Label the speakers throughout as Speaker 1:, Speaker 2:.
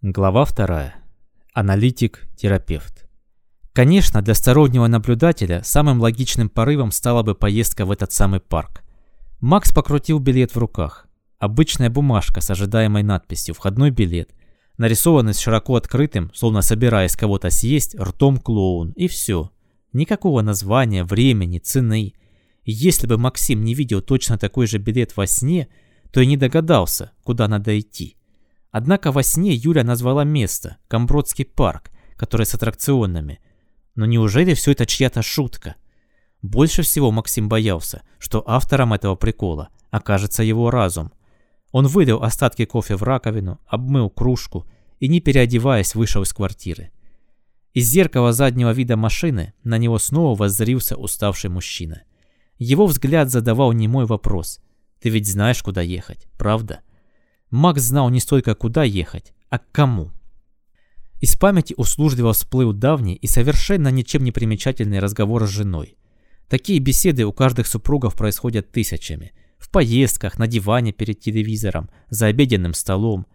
Speaker 1: Глава 2. Аналитик-терапевт. Конечно, для стороннего наблюдателя самым логичным порывом стала бы поездка в этот самый парк. Макс покрутил билет в руках. Обычная бумажка с ожидаемой надписью «Входной билет», нарисованный с широко открытым, словно собираясь кого-то съесть, ртом клоун, и все. Никакого названия, времени, цены. Если бы Максим не видел точно такой же билет во сне, то и не догадался, куда надо идти. Однако во сне Юля назвала место – Камбродский парк, который с аттракционами. Но неужели все это чья-то шутка? Больше всего Максим боялся, что автором этого прикола окажется его разум. Он вылил остатки кофе в раковину, обмыл кружку и, не переодеваясь, вышел из квартиры. Из зеркала заднего вида машины на него снова воззрился уставший мужчина. Его взгляд задавал немой вопрос. «Ты ведь знаешь, куда ехать, правда?» Макс знал не столько куда ехать, а к кому. Из памяти услужливо всплыл давний и совершенно ничем не примечательный разговор с женой. Такие беседы у каждых супругов происходят тысячами. В поездках, на диване перед телевизором, за обеденным столом.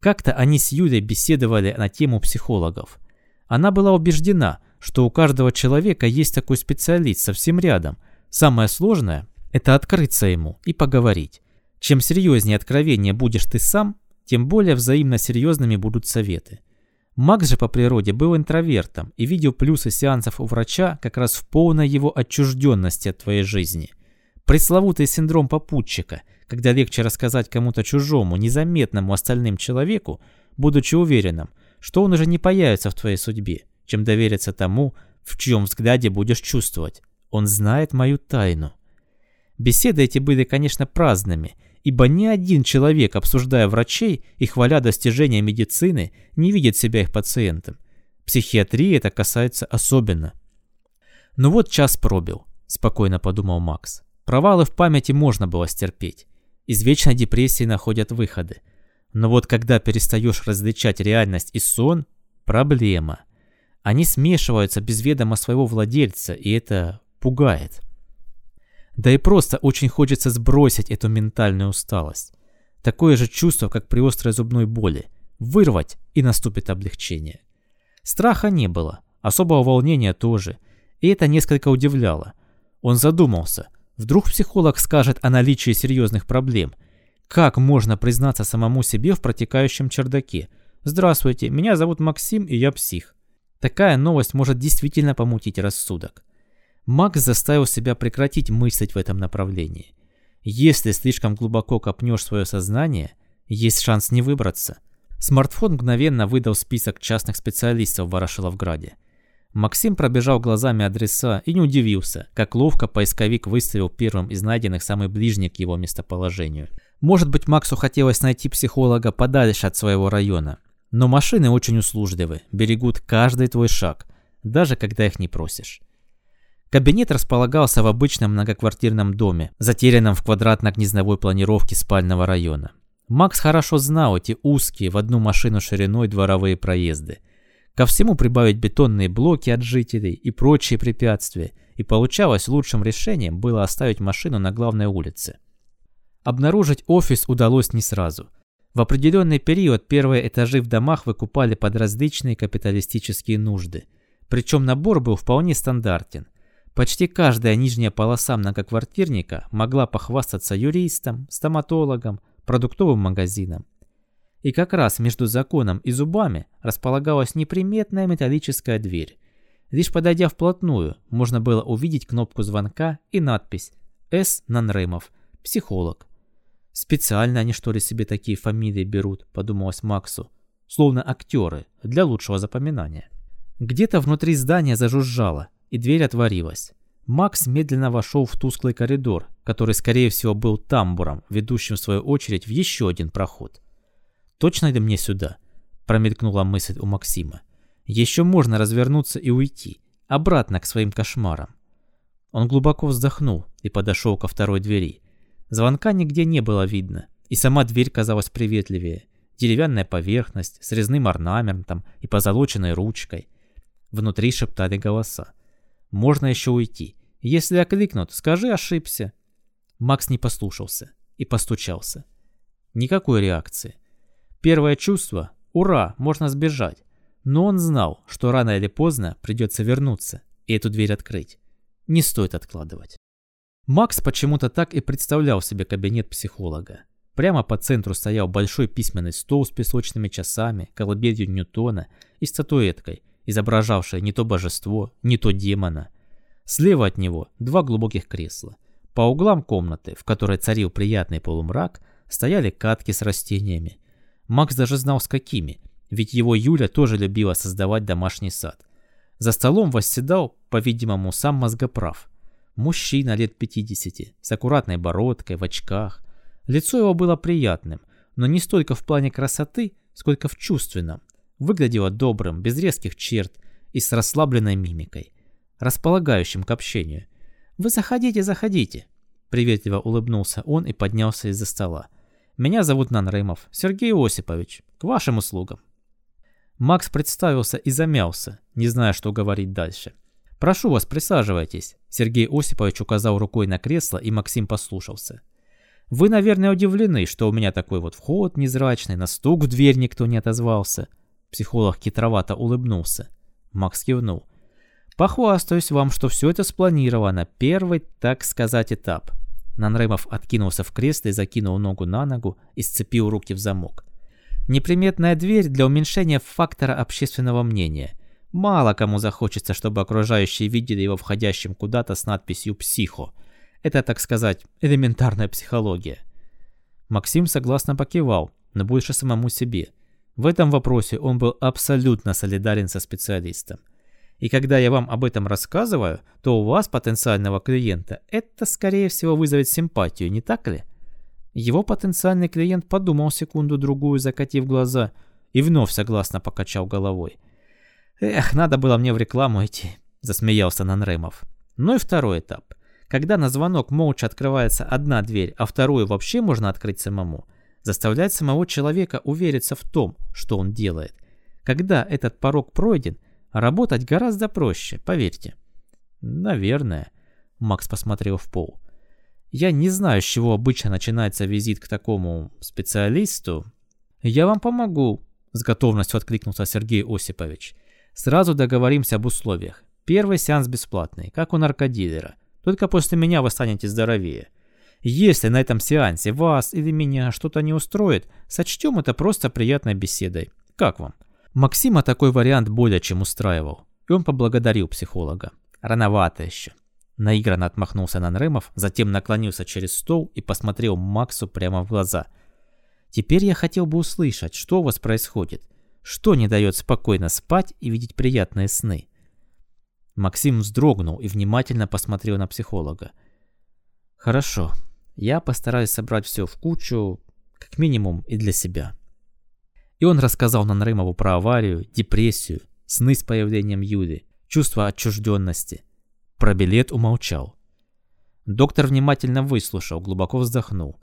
Speaker 1: Как-то они с Юлей беседовали на тему психологов. Она была убеждена, что у каждого человека есть такой специалист совсем рядом. Самое сложное – это открыться ему и поговорить. Чем серьезнее откровение будешь ты сам, тем более взаимно серьезными будут советы. Макс же по природе был интровертом и видел плюсы сеансов у врача как раз в полной его отчужденности от твоей жизни. Пресловутый синдром попутчика, когда легче рассказать кому-то чужому, незаметному остальным человеку, будучи уверенным, что он уже не появится в твоей судьбе, чем довериться тому, в чьем взгляде будешь чувствовать. Он знает мою тайну. Беседы эти были, конечно, праздными – ибо ни один человек, обсуждая врачей и хваля достижения медицины, не видит себя их пациентом. Психиатрии это касается особенно. «Ну вот час пробил», – спокойно подумал Макс. Провалы в памяти можно было стерпеть. Из вечной депрессии находят выходы. Но вот когда перестаешь различать реальность и сон – проблема. Они смешиваются без ведома своего владельца, и это пугает. Да и просто очень хочется сбросить эту ментальную усталость. Такое же чувство, как при острой зубной боли. Вырвать, и наступит облегчение. Страха не было, особого волнения тоже. И это несколько удивляло. Он задумался. Вдруг психолог скажет о наличии серьезных проблем. Как можно признаться самому себе в протекающем чердаке? «Здравствуйте, меня зовут Максим, и я псих». Такая новость может действительно помутить рассудок. Макс заставил себя прекратить мыслить в этом направлении. Если слишком глубоко копнешь свое сознание, есть шанс не выбраться. Смартфон мгновенно выдал список частных специалистов в Ворошиловграде. Максим пробежал глазами адреса и не удивился, как ловко поисковик выставил первым из найденных самый ближний к его местоположению. Может быть, Максу хотелось найти психолога подальше от своего района. Но машины очень услужливы, берегут каждый твой шаг, даже когда их не просишь. Кабинет располагался в обычном многоквартирном доме, затерянном в квадратно-гнездовой планировке спального района. Макс хорошо знал эти узкие в одну машину шириной дворовые проезды. Ко всему прибавить бетонные блоки от жителей и прочие препятствия, и получалось лучшим решением было оставить машину на главной улице. Обнаружить офис удалось не сразу. В определенный период первые этажи в домах выкупали под различные капиталистические нужды. Причем набор был вполне стандартен. Почти каждая нижняя полоса многоквартирника могла похвастаться юристом, стоматологом, продуктовым магазином. И как раз между законом и зубами располагалась неприметная металлическая дверь. Лишь подойдя вплотную, можно было увидеть кнопку звонка и надпись «С. Нанремов, психолог». «Специально они что ли себе такие фамилии берут», – подумалось Максу. Словно актеры, для лучшего запоминания. Где-то внутри здания зажужжало, и дверь отворилась. Макс медленно вошел в тусклый коридор, который, скорее всего, был тамбуром, ведущим в свою очередь в еще один проход. «Точно ли мне сюда?» – промелькнула мысль у Максима. «Еще можно развернуться и уйти, обратно к своим кошмарам». Он глубоко вздохнул и подошел ко второй двери. Звонка нигде не было видно, и сама дверь казалась приветливее. Деревянная поверхность с резным орнаментом и позолоченной ручкой. Внутри шептали голоса. Можно еще уйти. Если окликнут, скажи ошибся. Макс не послушался и постучался. Никакой реакции. Первое чувство Ура, можно сбежать. Но он знал, что рано или поздно придется вернуться и эту дверь открыть. Не стоит откладывать. Макс почему-то так и представлял себе кабинет психолога. Прямо по центру стоял большой письменный стол с песочными часами, колыбелью Ньютона и статуэткой, изображавшей не то божество, не то демона. Слева от него два глубоких кресла. По углам комнаты, в которой царил приятный полумрак, стояли катки с растениями. Макс даже знал с какими, ведь его Юля тоже любила создавать домашний сад. За столом восседал, по-видимому, сам мозгоправ. Мужчина лет 50, с аккуратной бородкой, в очках. Лицо его было приятным, но не столько в плане красоты, сколько в чувственном. Выглядело добрым, без резких черт и с расслабленной мимикой, располагающим к общению. «Вы заходите, заходите!» Приветливо улыбнулся он и поднялся из-за стола. «Меня зовут Нанрымов, Сергей Осипович. К вашим услугам». Макс представился и замялся, не зная, что говорить дальше. «Прошу вас, присаживайтесь», — Сергей Осипович указал рукой на кресло, и Максим послушался. «Вы, наверное, удивлены, что у меня такой вот вход незрачный, на стук в дверь никто не отозвался». Психолог хитровато улыбнулся. Макс кивнул. Похвастаюсь вам, что все это спланировано. Первый, так сказать, этап. Нанрымов откинулся в кресло и закинул ногу на ногу и сцепил руки в замок. Неприметная дверь для уменьшения фактора общественного мнения. Мало кому захочется, чтобы окружающие видели его входящим куда-то с надписью «Психо». Это, так сказать, элементарная психология. Максим согласно покивал, но больше самому себе. В этом вопросе он был абсолютно солидарен со специалистом. И когда я вам об этом рассказываю, то у вас, потенциального клиента, это, скорее всего, вызовет симпатию, не так ли? Его потенциальный клиент подумал секунду-другую, закатив глаза, и вновь согласно покачал головой. «Эх, надо было мне в рекламу идти», — засмеялся Нанремов. Ну и второй этап. Когда на звонок молча открывается одна дверь, а вторую вообще можно открыть самому, заставлять самого человека увериться в том, что он делает. Когда этот порог пройден — Работать гораздо проще, поверьте. Наверное. Макс посмотрел в пол. Я не знаю, с чего обычно начинается визит к такому специалисту. Я вам помогу, с готовностью откликнулся Сергей Осипович. Сразу договоримся об условиях. Первый сеанс бесплатный, как у наркодилера. Только после меня вы станете здоровее. Если на этом сеансе вас или меня что-то не устроит, сочтем это просто приятной беседой. Как вам? Максима такой вариант более чем устраивал, и он поблагодарил психолога. Рановато еще. Наигранно отмахнулся Нанремов, затем наклонился через стол и посмотрел Максу прямо в глаза. «Теперь я хотел бы услышать, что у вас происходит. Что не дает спокойно спать и видеть приятные сны?» Максим вздрогнул и внимательно посмотрел на психолога. «Хорошо. Я постараюсь собрать все в кучу, как минимум и для себя». И он рассказал Нанрымову про аварию, депрессию, сны с появлением Юли, чувство отчужденности. Про билет умолчал. Доктор внимательно выслушал, глубоко вздохнул.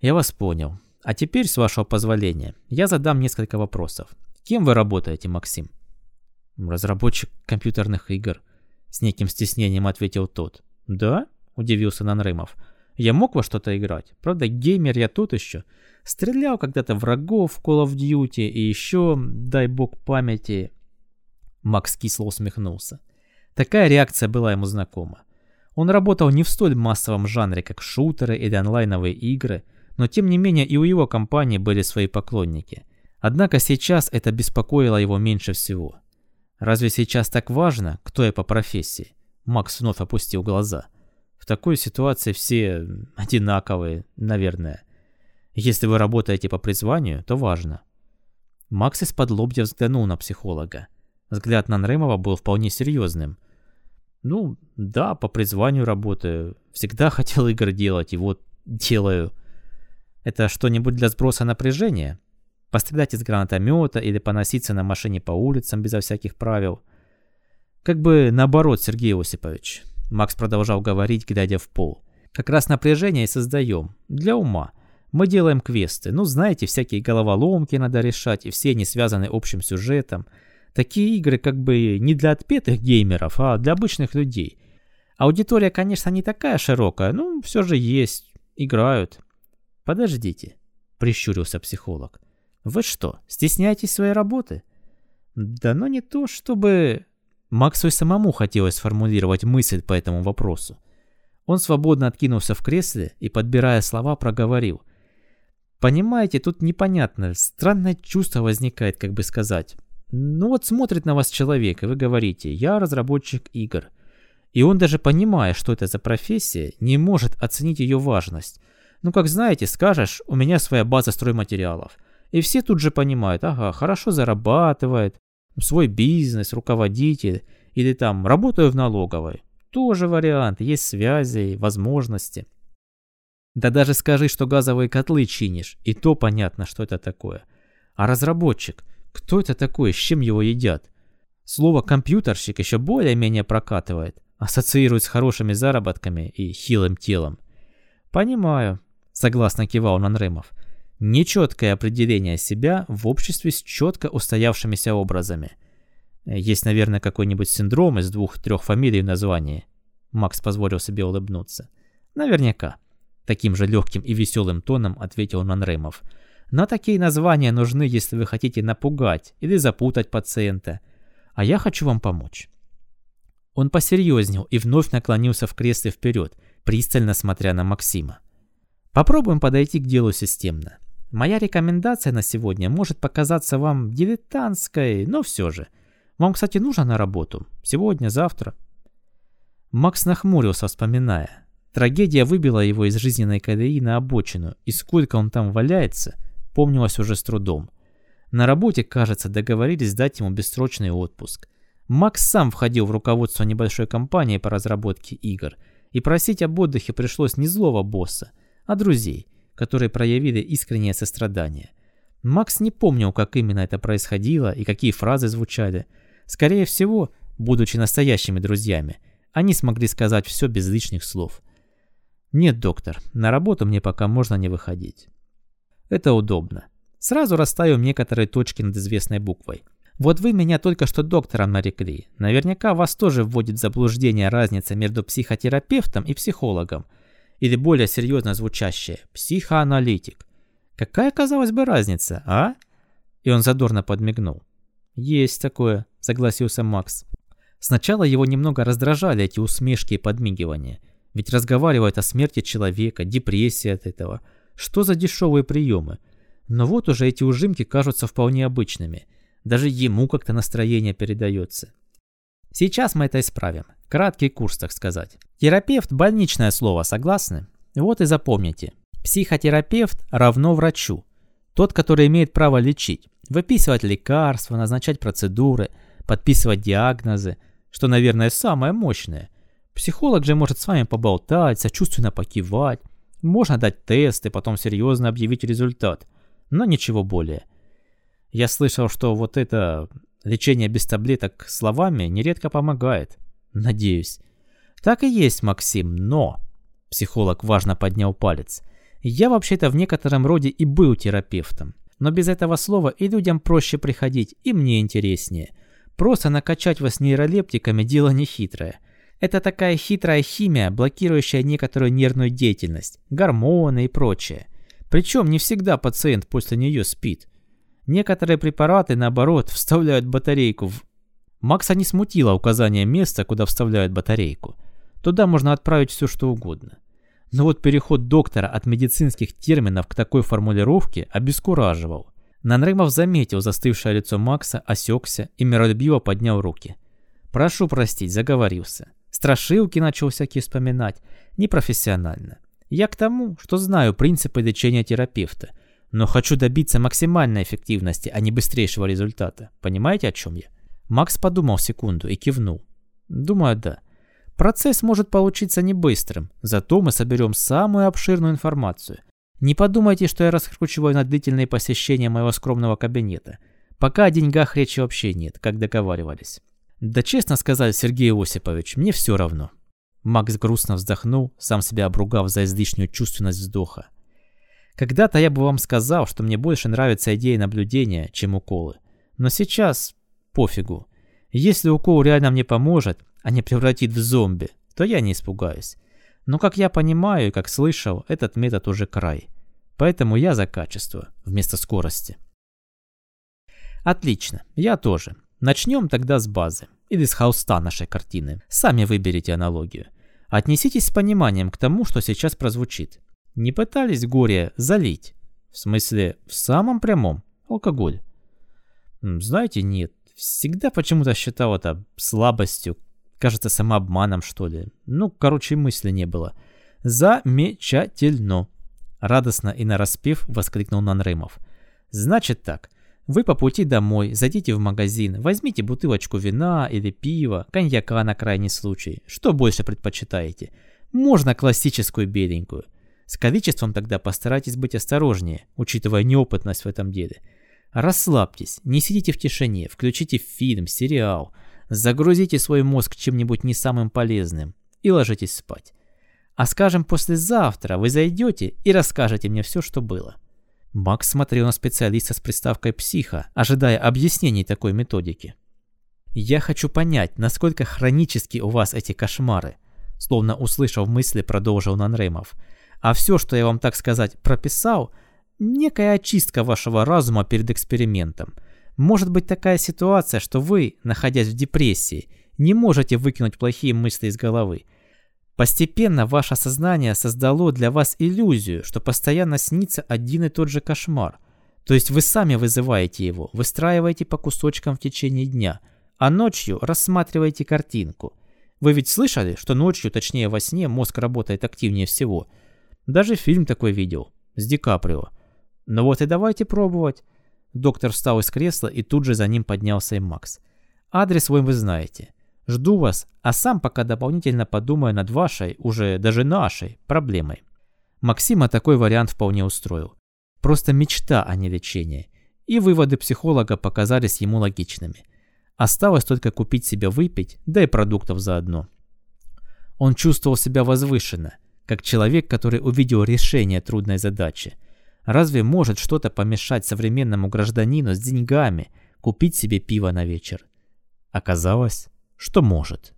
Speaker 1: «Я вас понял. А теперь, с вашего позволения, я задам несколько вопросов. Кем вы работаете, Максим?» «Разработчик компьютерных игр», — с неким стеснением ответил тот. «Да?» — удивился Нанрымов. «Я мог во что-то играть. Правда, геймер я тут еще. Стрелял когда-то врагов в Call of Duty и еще, дай бог памяти... Макс кисло усмехнулся. Такая реакция была ему знакома. Он работал не в столь массовом жанре, как шутеры или онлайновые игры, но тем не менее и у его компании были свои поклонники. Однако сейчас это беспокоило его меньше всего. Разве сейчас так важно, кто я по профессии? Макс вновь опустил глаза. В такой ситуации все одинаковые, наверное. Если вы работаете по призванию, то важно. Макс из-под лобья взглянул на психолога. Взгляд на Нрымова был вполне серьезным. Ну, да, по призванию работаю. Всегда хотел игр делать, и вот делаю. Это что-нибудь для сброса напряжения? Пострелять из гранатомета или поноситься на машине по улицам безо всяких правил? Как бы наоборот, Сергей Осипович. Макс продолжал говорить, глядя в пол. Как раз напряжение и создаем. Для ума. Мы делаем квесты. Ну, знаете, всякие головоломки надо решать, и все они связаны общим сюжетом. Такие игры как бы не для отпетых геймеров, а для обычных людей. Аудитория, конечно, не такая широкая, но все же есть. Играют. Подождите, прищурился психолог. Вы что, стесняетесь своей работы? Да ну не то, чтобы... Максу самому хотелось сформулировать мысль по этому вопросу. Он свободно откинулся в кресле и, подбирая слова, проговорил. «Понимаете, тут непонятно, странное чувство возникает, как бы сказать. Ну вот смотрит на вас человек, и вы говорите, я разработчик игр. И он даже понимая, что это за профессия, не может оценить ее важность. Ну как знаете, скажешь, у меня своя база стройматериалов. И все тут же понимают, ага, хорошо зарабатывает, свой бизнес, руководитель, или там работаю в налоговой. Тоже вариант, есть связи, возможности. Да даже скажи, что газовые котлы чинишь, и то понятно, что это такое. А разработчик, кто это такой, с чем его едят? Слово «компьютерщик» еще более-менее прокатывает, ассоциирует с хорошими заработками и хилым телом. «Понимаю», — согласно кивал Нанремов. «Нечеткое определение себя в обществе с четко устоявшимися образами. Есть, наверное, какой-нибудь синдром из двух-трех фамилий в названии». Макс позволил себе улыбнуться. «Наверняка». Таким же легким и веселым тоном ответил. «Наверняка». Но такие названия нужны, если вы хотите напугать или запутать пациента. А я хочу вам помочь. Он посерьезнел и вновь наклонился в кресле вперед, пристально смотря на Максима. Попробуем подойти к делу системно. Моя рекомендация на сегодня может показаться вам дилетантской, но все же. Вам, кстати, нужно на работу? Сегодня, завтра? Макс нахмурился, вспоминая. Трагедия выбила его из жизненной колеи на обочину, и сколько он там валяется – помнилось уже с трудом. На работе, кажется, договорились дать ему бессрочный отпуск. Макс сам входил в руководство небольшой компании по разработке игр, и просить об отдыхе пришлось не злого босса, а друзей, которые проявили искреннее сострадание. Макс не помнил, как именно это происходило и какие фразы звучали. Скорее всего, будучи настоящими друзьями, они смогли сказать все без лишних слов. «Нет, доктор, на работу мне пока можно не выходить». Это удобно. Сразу расставим некоторые точки над известной буквой. Вот вы меня только что доктором нарекли. Наверняка вас тоже вводит в заблуждение разница между психотерапевтом и психологом. Или более серьезно звучащее – психоаналитик. Какая, казалось бы, разница, а? И он задорно подмигнул. «Есть такое», – согласился Макс. Сначала его немного раздражали эти усмешки и подмигивания. Ведь разговаривают о смерти человека, депрессии от этого – что за дешевые приемы? Но вот уже эти ужимки кажутся вполне обычными. Даже ему как-то настроение передается. Сейчас мы это исправим. Краткий курс, так сказать. Терапевт – больничное слово, согласны? Вот и запомните. Психотерапевт равно врачу. Тот, который имеет право лечить, выписывать лекарства, назначать процедуры, подписывать диагнозы, что, наверное, самое мощное. Психолог же может с вами поболтать, сочувственно покивать, можно дать тест и потом серьезно объявить результат, но ничего более. Я слышал, что вот это лечение без таблеток словами нередко помогает. Надеюсь. Так и есть, Максим, но... Психолог важно поднял палец. Я вообще-то в некотором роде и был терапевтом. Но без этого слова и людям проще приходить, и мне интереснее. Просто накачать вас нейролептиками дело нехитрое. Это такая хитрая химия, блокирующая некоторую нервную деятельность, гормоны и прочее. Причем не всегда пациент после нее спит. Некоторые препараты, наоборот, вставляют батарейку в... Макса не смутило указание места, куда вставляют батарейку. Туда можно отправить все, что угодно. Но вот переход доктора от медицинских терминов к такой формулировке обескураживал. Нанрымов заметил застывшее лицо Макса, осекся и миролюбиво поднял руки. «Прошу простить, заговорился. Страшилки начал всякие вспоминать. Непрофессионально. Я к тому, что знаю принципы лечения терапевта, но хочу добиться максимальной эффективности, а не быстрейшего результата. Понимаете, о чем я? Макс подумал секунду и кивнул. Думаю, да. Процесс может получиться не быстрым, зато мы соберем самую обширную информацию. Не подумайте, что я раскручиваю на длительные посещения моего скромного кабинета. Пока о деньгах речи вообще нет, как договаривались. Да честно сказать, Сергей Осипович, мне все равно. Макс грустно вздохнул, сам себя обругав за излишнюю чувственность вздоха. Когда-то я бы вам сказал, что мне больше нравится идея наблюдения, чем уколы. Но сейчас пофигу. Если укол реально мне поможет, а не превратит в зомби, то я не испугаюсь. Но как я понимаю и как слышал, этот метод уже край. Поэтому я за качество, вместо скорости. Отлично, я тоже. Начнем тогда с базы. Или с холста нашей картины. Сами выберите аналогию. Отнеситесь с пониманием к тому, что сейчас прозвучит. Не пытались горе залить? В смысле, в самом прямом? Алкоголь. Знаете, нет. Всегда почему-то считал это слабостью. Кажется, самообманом, что ли. Ну, короче, мысли не было. Замечательно. Радостно и нараспев воскликнул Нанрымов. Значит так. Вы по пути домой зайдите в магазин, возьмите бутылочку вина или пива, коньяка на крайний случай. Что больше предпочитаете? Можно классическую беленькую. С количеством тогда постарайтесь быть осторожнее, учитывая неопытность в этом деле. Расслабьтесь, не сидите в тишине, включите фильм, сериал, загрузите свой мозг чем-нибудь не самым полезным и ложитесь спать. А скажем, послезавтра вы зайдете и расскажете мне все, что было. Макс смотрел на специалиста с приставкой «психа», ожидая объяснений такой методики. «Я хочу понять, насколько хронически у вас эти кошмары», словно услышав мысли, продолжил Нанремов. «А все, что я вам, так сказать, прописал, некая очистка вашего разума перед экспериментом. Может быть такая ситуация, что вы, находясь в депрессии, не можете выкинуть плохие мысли из головы, Постепенно ваше сознание создало для вас иллюзию, что постоянно снится один и тот же кошмар. То есть вы сами вызываете его, выстраиваете по кусочкам в течение дня, а ночью рассматриваете картинку. Вы ведь слышали, что ночью, точнее во сне, мозг работает активнее всего? Даже фильм такой видел, с Ди Каприо. Ну вот и давайте пробовать. Доктор встал из кресла и тут же за ним поднялся и Макс. Адрес свой вы знаете. Жду вас, а сам пока дополнительно подумаю над вашей, уже даже нашей, проблемой. Максима такой вариант вполне устроил. Просто мечта, а не лечение. И выводы психолога показались ему логичными. Осталось только купить себе выпить, да и продуктов заодно. Он чувствовал себя возвышенно, как человек, который увидел решение трудной задачи. Разве может что-то помешать современному гражданину с деньгами купить себе пиво на вечер? Оказалось, что может.